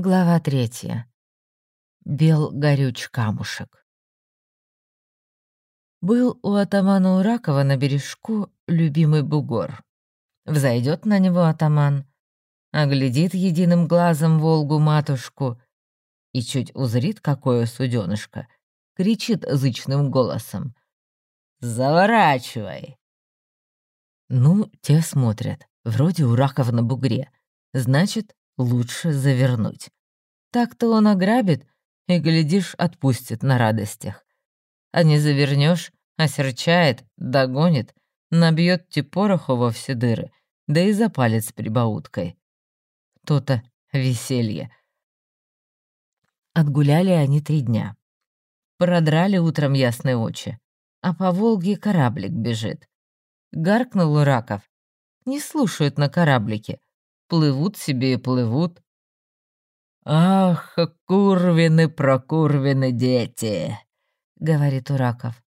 Глава третья. Бел горюч камушек. Был у атамана Уракова на бережку любимый бугор. Взойдет на него атаман, оглядит единым глазом Волгу-матушку и чуть узрит, какое суденышко, кричит зычным голосом. «Заворачивай!» Ну, те смотрят. Вроде Ураков на бугре. Значит, лучше завернуть. Так-то он ограбит и, глядишь, отпустит на радостях. А не завернешь, осерчает, догонит, набьет типороху во все дыры, да и запалит с прибауткой. То-то веселье. Отгуляли они три дня. Продрали утром ясные очи, а по Волге кораблик бежит. Гаркнул Ураков. Не слушают на кораблике, плывут себе и плывут. «Ах, курвины-прокурвины дети!» — говорит Ураков.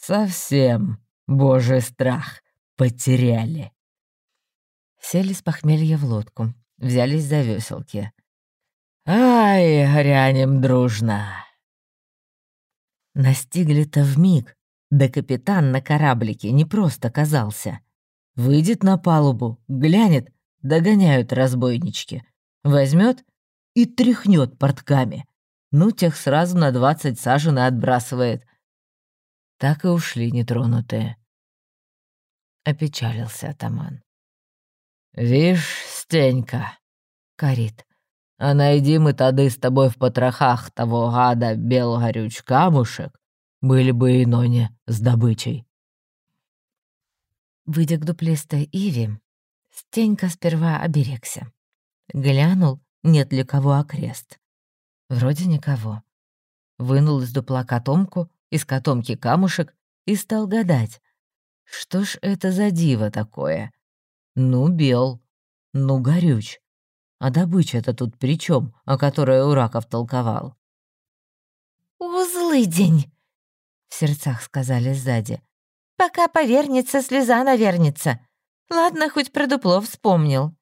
«Совсем божий страх потеряли». Сели с похмелья в лодку, взялись за веселки. «Ай, грянем дружно!» Настигли-то вмиг, да капитан на кораблике не просто казался. Выйдет на палубу, глянет, Догоняют разбойнички. Возьмет и тряхнет портками. Ну, тех сразу на двадцать сажен и отбрасывает. Так и ушли нетронутые. Опечалился атаман. «Вишь, Стенька», — корит, — «а найди мы тады с тобой в потрохах того гада белгорюч камушек, были бы и ноне с добычей». Выйдя к дуплистой Иве, Стенька сперва оберегся. Глянул, нет ли кого окрест. Вроде никого. Вынул из дупла котомку, из котомки камушек и стал гадать. Что ж это за диво такое? Ну, бел, ну, горюч. А добыча-то тут при чем, о которой Ураков толковал? «Узлый день!» — в сердцах сказали сзади. «Пока повернется, слеза навернется. Ладно, хоть про дупло вспомнил.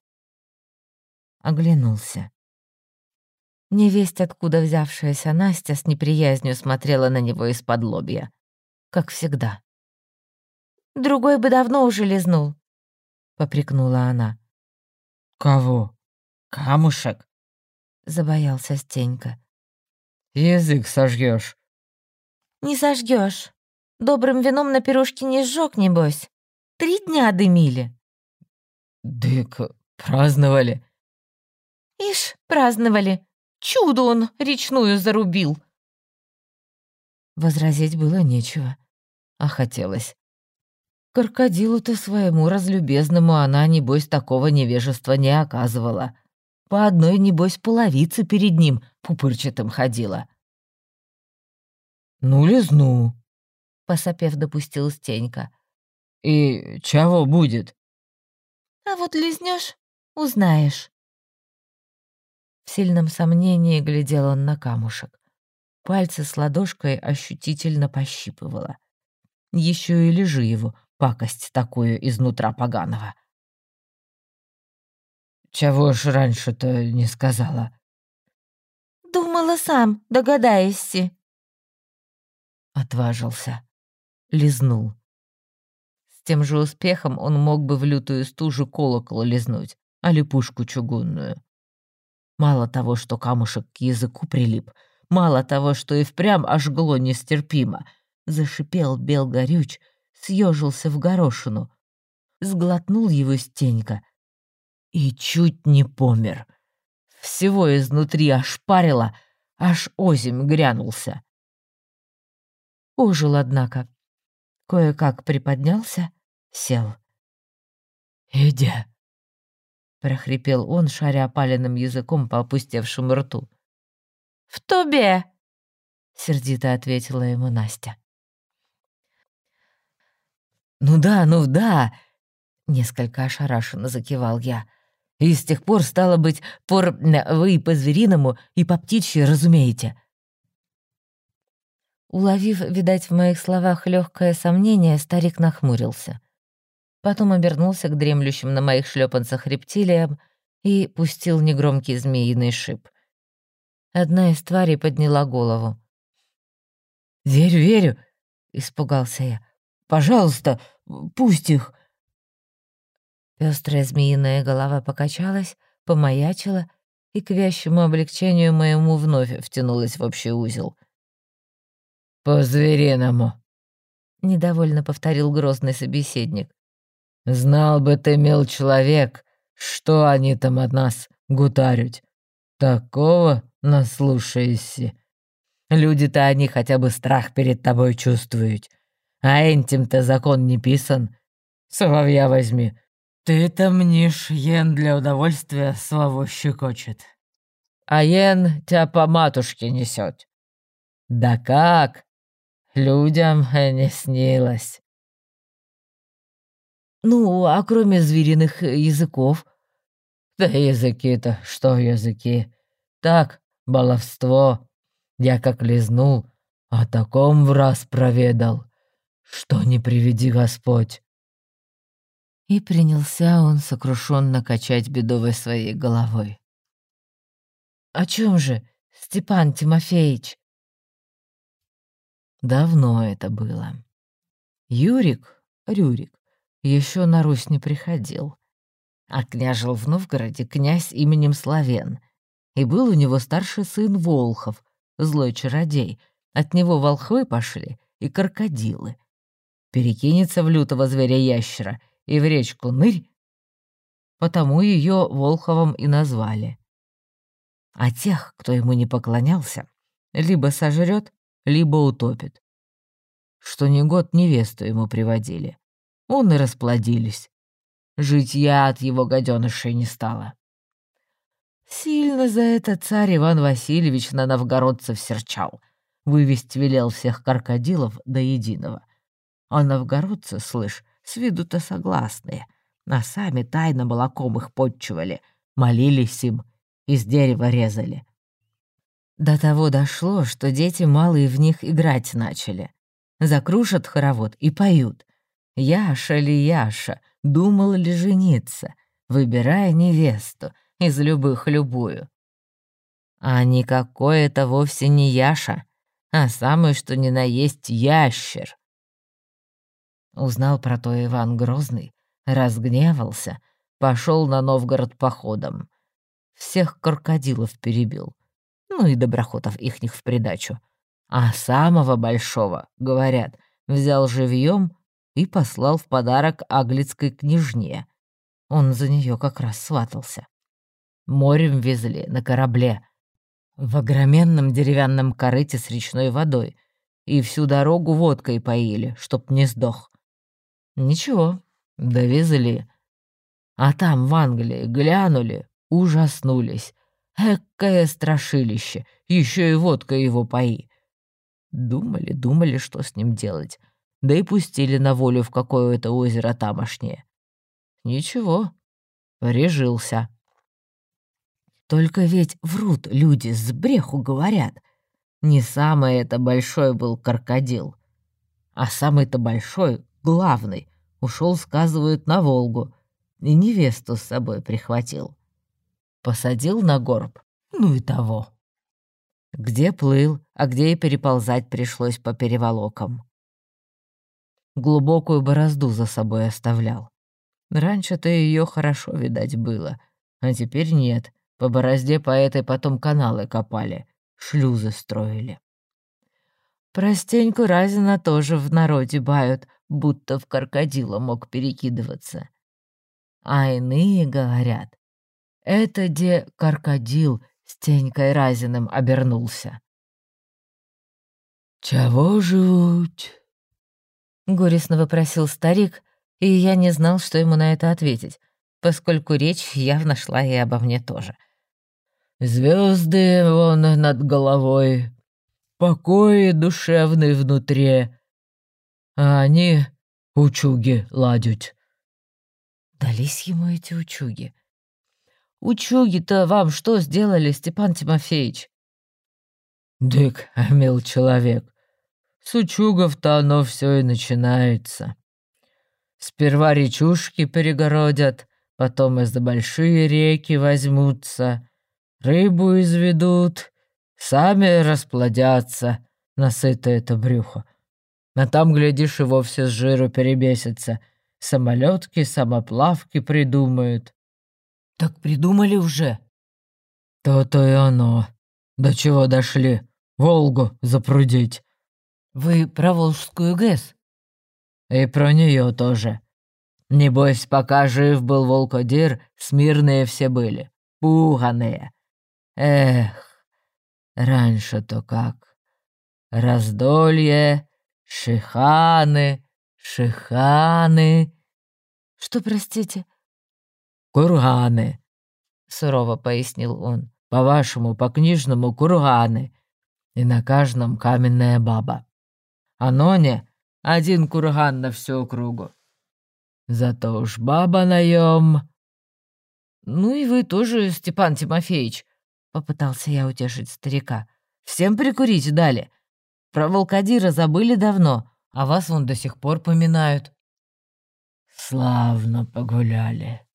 Оглянулся. Невесть, откуда взявшаяся Настя, с неприязнью смотрела на него из-под лобья. Как всегда. «Другой бы давно уже лизнул», — попрекнула она. «Кого? Камушек?» — забоялся Стенька. «Язык сожжешь. «Не сожжешь. Добрым вином на пирожке не сжёг, небось. Три дня дымили». «Дык, праздновали». «Ишь, праздновали. Чудо он речную зарубил». Возразить было нечего, а хотелось. Крокодилу-то своему разлюбезному она, небось, такого невежества не оказывала. По одной, небось, половице перед ним пупырчатым ходила. «Ну, лизну», — посопев допустил Стенька. «И чего будет?» А вот лизнешь, узнаешь. В сильном сомнении глядел он на камушек. Пальцы с ладошкой ощутительно пощипывало. Еще и лежи его, пакость такую изнутра поганого. «Чего ж раньше-то не сказала?» «Думала сам, догадаешься». Отважился. Лизнул тем же успехом он мог бы в лютую стужу колокол лизнуть, а липушку чугунную. Мало того, что камушек к языку прилип, мало того, что и впрямь ожгло нестерпимо, зашипел бел горюч, съежился в горошину, сглотнул его стенька и чуть не помер. Всего изнутри ошпарило, аж озимь грянулся. Ожил, однако. Кое-как приподнялся, сел. «Иди!» — прохрипел он, шаря опаленным языком по опустевшему рту. «В тубе!» — сердито ответила ему Настя. «Ну да, ну да!» — несколько ошарашенно закивал я. «И с тех пор, стало быть, пор вы и по-звериному, и по птичьи разумеете». Уловив, видать, в моих словах легкое сомнение, старик нахмурился потом обернулся к дремлющим на моих шлепанцах рептилиям и пустил негромкий змеиный шип. Одна из тварей подняла голову. «Верю, верю!» — испугался я. «Пожалуйста, пусть их!» Пестрая змеиная голова покачалась, помаячила и к вящему облегчению моему вновь втянулась в общий узел. «По-звериному», — недовольно повторил грозный собеседник. «Знал бы ты, мил человек, что они там от нас гутарють. Такого наслушаешься. Люди-то они хотя бы страх перед тобой чувствуют. А этим-то закон не писан. Соловья возьми. Ты-то мнишь, ен для удовольствия славу щекочет. А ен тебя по матушке несет. Да как? Людям не снилось. Ну, а кроме звериных языков? Да языки-то, что языки? Так, баловство. Я как лизнул, о таком в раз проведал, что не приведи Господь. И принялся он сокрушенно качать бедовой своей головой. «О чем же, Степан Тимофеевич?» Давно это было. Юрик, Рюрик, еще на Русь не приходил, а княжил в Новгороде князь именем Славен, и был у него старший сын Волхов, злой чародей, от него волхвы пошли и крокодилы. Перекинется в лютого зверя-ящера и в речку нырь, потому ее Волховом и назвали. А тех, кто ему не поклонялся, либо сожрет, либо утопит. Что ни год невесту ему приводили. Он и расплодились. Жить я от его гаденышей не стала. Сильно за это царь Иван Васильевич на новгородцев серчал. Вывести велел всех крокодилов до единого. А новгородцы, слышь, с виду-то согласные, а сами тайно молоком их подчивали, молились им, из дерева резали. До того дошло, что дети малые в них играть начали. Закрушат хоровод и поют. «Яша ли Яша, думал ли жениться, выбирая невесту, из любых любую». А никакой это вовсе не Яша, а самый что ни на есть ящер. Узнал про то Иван Грозный, разгневался, пошел на Новгород походом. Всех крокодилов перебил — ну и доброхотов ихних в придачу. А самого большого, говорят, взял живьем и послал в подарок аглицкой княжне. Он за нее как раз сватался. Морем везли на корабле, в огроменном деревянном корыте с речной водой, и всю дорогу водкой поили, чтоб не сдох. Ничего, довезли. А там, в Англии, глянули, ужаснулись. Экое страшилище, еще и водка его пои. Думали, думали, что с ним делать. Да и пустили на волю в какое-то озеро тамошнее. Ничего, прижился. Только ведь врут люди, с бреху говорят. Не самый это большой был крокодил. А самый-то большой, главный, ушел, сказывают, на Волгу. И невесту с собой прихватил. Посадил на горб, ну и того. Где плыл, а где и переползать пришлось по переволокам. Глубокую борозду за собой оставлял. Раньше-то ее хорошо видать было, а теперь нет. По борозде по этой потом каналы копали, шлюзы строили. Простеньку Разина тоже в народе бают, будто в крокодила мог перекидываться. А иные говорят, это где крокодил с Тенькой Разиным обернулся. «Чего жуть?» — горестно вопросил старик, и я не знал, что ему на это ответить, поскольку речь явно шла и обо мне тоже. Звезды вон над головой, покой душевный внутри, а они учуги ладють». Дались ему эти учуги. Учуги-то вам что сделали, Степан Тимофеевич?» «Дык, мил человек, с учугов-то оно все и начинается. Сперва речушки перегородят, потом из-за большие реки возьмутся, рыбу изведут, сами расплодятся, насыто это брюхо. А там, глядишь, и вовсе с жиру перебесится. Самолетки, самоплавки придумают. Так придумали уже. То-то и оно. До чего дошли? Волгу запрудить. Вы про Волжскую ГЭС? И про нее тоже. Небось, пока жив был волкодир, смирные все были, пуганые. Эх, раньше-то как. Раздолье, шиханы, шиханы. Что, простите? Курганы, сурово пояснил он. По-вашему, по-книжному курганы. И на каждом каменная баба. А ноне один курган на всю округу. Зато уж баба наем. Ну и вы тоже, Степан Тимофеевич, попытался я утешить старика. Всем прикурить дали. Про волкодира забыли давно, а вас вон до сих пор поминают. Славно погуляли.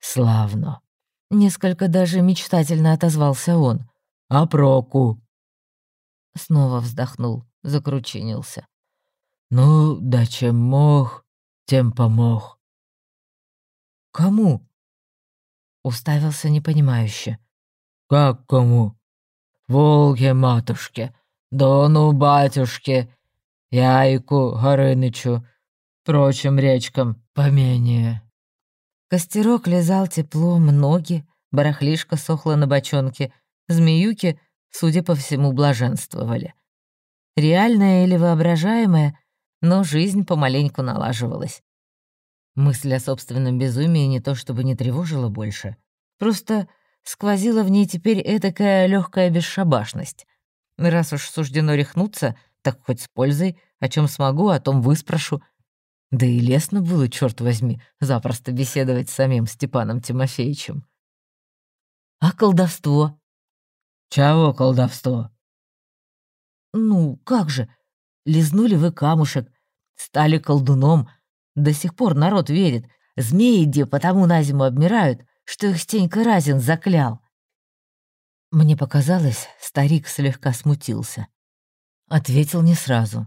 Славно. Несколько даже мечтательно отозвался он. А проку? Снова вздохнул, закручинился. Ну, да чем мог, тем помог. «Кому?» Уставился непонимающе. «Как кому?» «Волге матушке, Дону батюшке, Яйку Горынычу, прочим речкам поменее». Костерок лизал теплом ноги, барахлишка сохла на бочонке, змеюки, судя по всему, блаженствовали. Реальное или воображаемое, но жизнь помаленьку налаживалась. Мысль о собственном безумии не то чтобы не тревожила больше, просто сквозила в ней теперь этакая легкая бесшабашность. Раз уж суждено рехнуться, так хоть с пользой, о чем смогу, о том выспрошу. Да и лестно было, черт возьми, запросто беседовать с самим Степаном Тимофеевичем. А колдовство? Чего колдовство? Ну, как же, лизнули вы камушек, стали колдуном, до сих пор народ верит. Змеи где потому на зиму обмирают, что их Стенька Разин заклял. Мне показалось, старик слегка смутился. Ответил не сразу.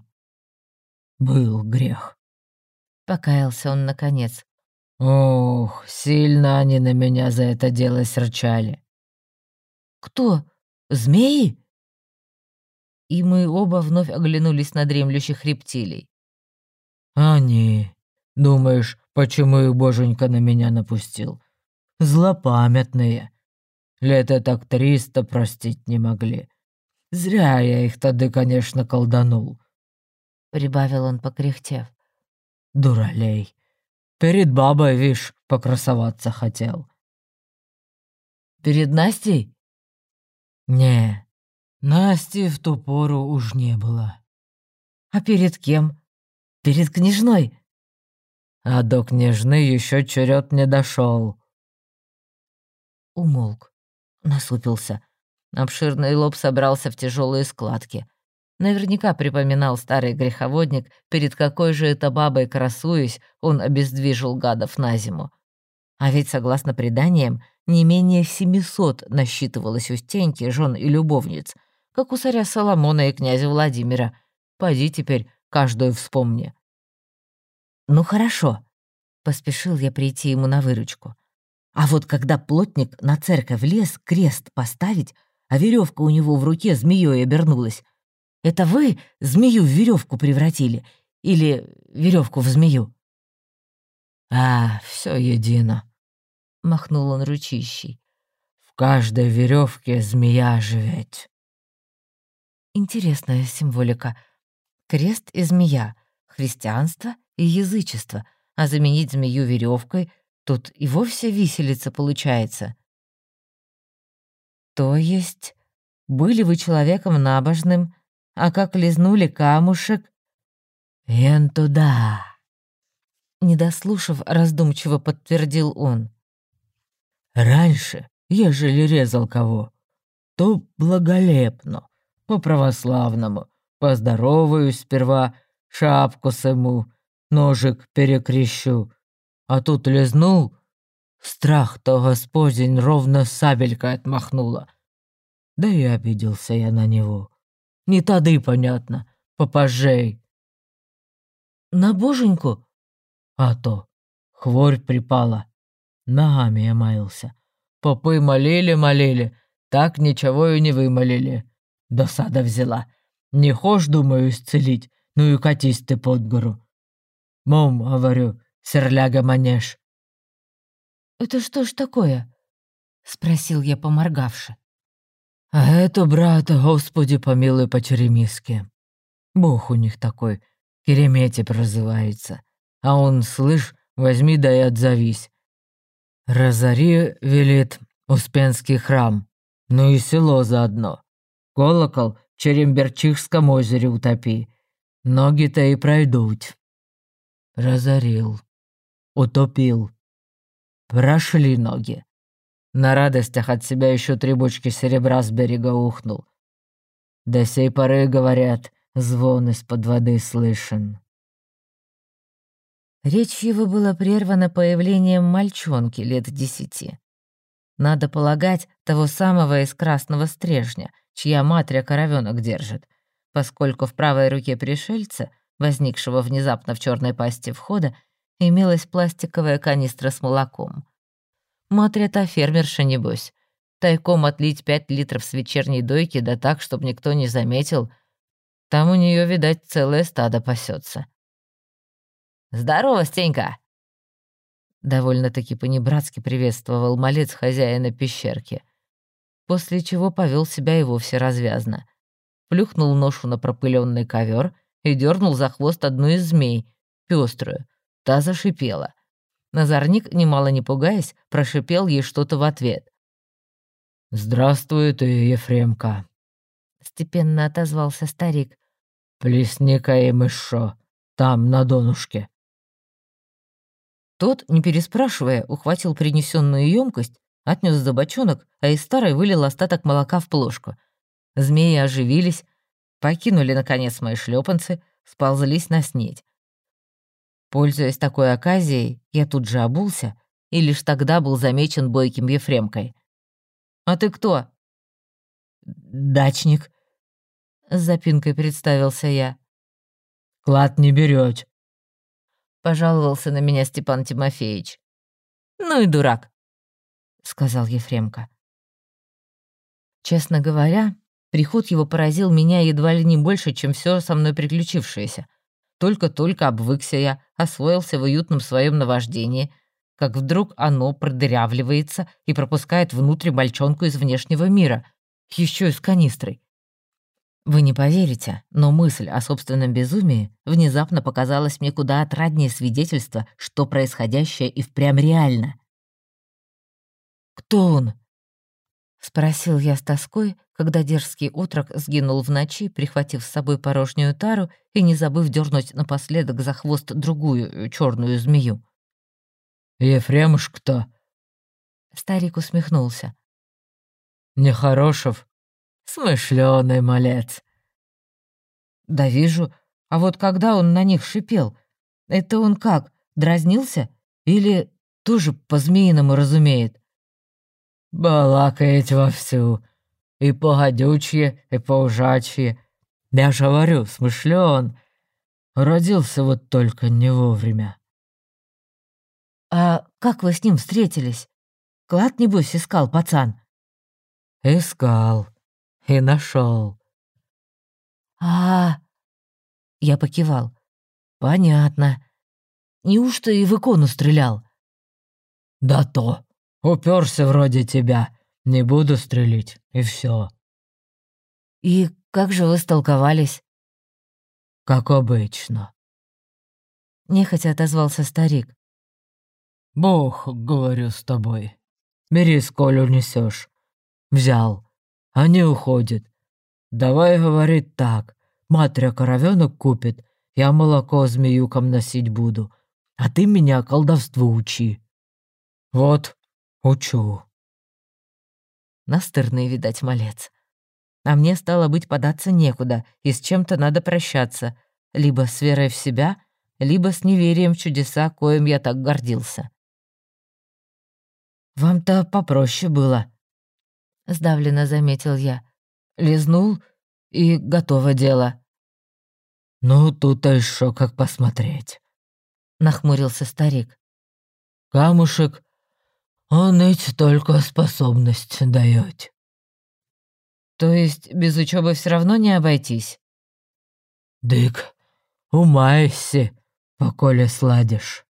«Был грех», — покаялся он наконец. «Ох, сильно они на меня за это дело срычали». «Кто? Змеи?» И мы оба вновь оглянулись на дремлющих рептилий. «Они», Думаешь, почему их боженька на меня напустил? Злопамятные. Лето так триста простить не могли. Зря я их тогда, конечно, колданул. Прибавил он, покряхтев. Дуралей. Перед бабой, вишь, покрасоваться хотел. Перед Настей? Не, Насти в ту пору уж не было. А перед кем? Перед княжной? а до княжны еще черед не дошел. Умолк, насупился. Обширный лоб собрался в тяжелые складки. Наверняка припоминал старый греховодник, перед какой же это бабой красуясь, он обездвижил гадов на зиму. А ведь, согласно преданиям, не менее семисот насчитывалось у Стеньки жен и любовниц, как у царя Соломона и князя Владимира. Пойди теперь, каждую вспомни. «Ну хорошо», — поспешил я прийти ему на выручку. «А вот когда плотник на церковь лез крест поставить, а веревка у него в руке змеей обернулась, это вы змею в веревку превратили или веревку в змею?» «А, все едино», — махнул он ручищей. «В каждой веревке змея живет». Интересная символика. Крест и змея, христианство и язычество, а заменить змею веревкой тут и вовсе виселица получается. То есть, были вы человеком набожным, а как лизнули камушек... «Ен туда!» Недослушав, раздумчиво подтвердил он. «Раньше, ежели резал кого, то благолепно, по-православному, поздороваюсь сперва, шапку сыму, ножик перекрещу. А тут лизнул, страх-то господень ровно сабелькой отмахнула. Да и обиделся я на него. Не тады, понятно, попожей. На боженьку? А то, хворь припала. Ногами я маялся. Попы молили-молили, так ничего и не вымолили. Досада взяла. Не хошь, думаю, исцелить, ну и катись ты под гору. Мом, говорю, серляга манеж. «Это что ж такое?» — спросил я, поморгавши. «А это, брат, Господи помилуй по-черемисски. Бог у них такой, Керемети прозывается. А он, слышь, возьми да и отзовись. Разори, велит, Успенский храм, ну и село заодно. Колокол в Черемберчихском озере утопи. Ноги-то и пройдут. Разорил. Утопил. Прошли ноги. На радостях от себя еще три бочки серебра с берега ухнул. До сей поры, говорят, звон из-под воды слышен. Речь его была прервана появлением мальчонки лет десяти. Надо полагать, того самого из красного стрежня, чья матря коровенок держит, поскольку в правой руке пришельца, возникшего внезапно в черной пасти входа, имелась пластиковая канистра с молоком. Матря-то фермерша, небось. Тайком отлить пять литров с вечерней дойки, да так, чтобы никто не заметил. Там у нее, видать, целое стадо пасется. «Здорово, Стенька!» Довольно-таки понебратски приветствовал малец хозяина пещерки, после чего повел себя и вовсе развязно. Плюхнул ношу на пропыленный ковер и дернул за хвост одну из змей, пеструю. Та зашипела. Назарник, немало не пугаясь, прошипел ей что-то в ответ. «Здравствуй ты, Ефремка!» Степенно отозвался старик. «Плесни-ка им еще, там, на донышке». Тот, не переспрашивая, ухватил принесенную емкость, отнес за бочонок, а из старой вылил остаток молока в плошку. Змеи оживились, покинули, наконец, мои шлепанцы, сползлись на снедь. Пользуясь такой оказией, я тут же обулся и лишь тогда был замечен бойким Ефремкой. «А ты кто?» «Дачник», — с запинкой представился я. «Клад не берёт», — пожаловался на меня Степан Тимофеевич. «Ну и дурак», — сказал Ефремка. Честно говоря, приход его поразил меня едва ли не больше, чем все со мной приключившееся. Только-только обвыкся я, освоился в уютном своем наваждении, как вдруг оно продырявливается и пропускает внутрь мальчонку из внешнего мира, еще и с канистрой. Вы не поверите, но мысль о собственном безумии внезапно показалась мне куда отраднее свидетельства, что происходящее и впрямь реально. «Кто он?» — спросил я с тоской, когда дерзкий отрок сгинул в ночи, прихватив с собой порожнюю тару и не забыв дернуть напоследок за хвост другую э, черную змею. «Ефремуш кто?» Старик усмехнулся. «Нехорошев, Смышленый малец. Да вижу. А вот когда он на них шипел, это он как, дразнился? Или тоже по-змеиному разумеет? Балакает вовсю. И погодючье, и поужачье. Я же говорю, смышлен. Родился вот только не вовремя. А как вы с ним встретились? Клад, небось, искал пацан? Искал. И нашел. А, -а, а Я покивал. Понятно. Неужто и в икону стрелял? Да то. Уперся вроде тебя. Не буду стрелять, и все. И как же вы столковались? Как обычно. Нехотя отозвался старик. Бог, говорю с тобой. Бери, сколь унесешь. Взял. Они уходят. Давай, говорит, так. Матря коровенок купит, я молоко змеюкам носить буду, а ты меня колдовству учи. Вот, учу. Настырный, видать, малец. А мне стало быть податься некуда, и с чем-то надо прощаться, либо с верой в себя, либо с неверием в чудеса, коим я так гордился. «Вам-то попроще было», — сдавленно заметил я. Лизнул, и готово дело». «Ну, тут еще как посмотреть», — нахмурился старик. «Камушек, он ведь только способность дает». «То есть без учебы все равно не обойтись?» «Дык, умайся, поколе сладишь».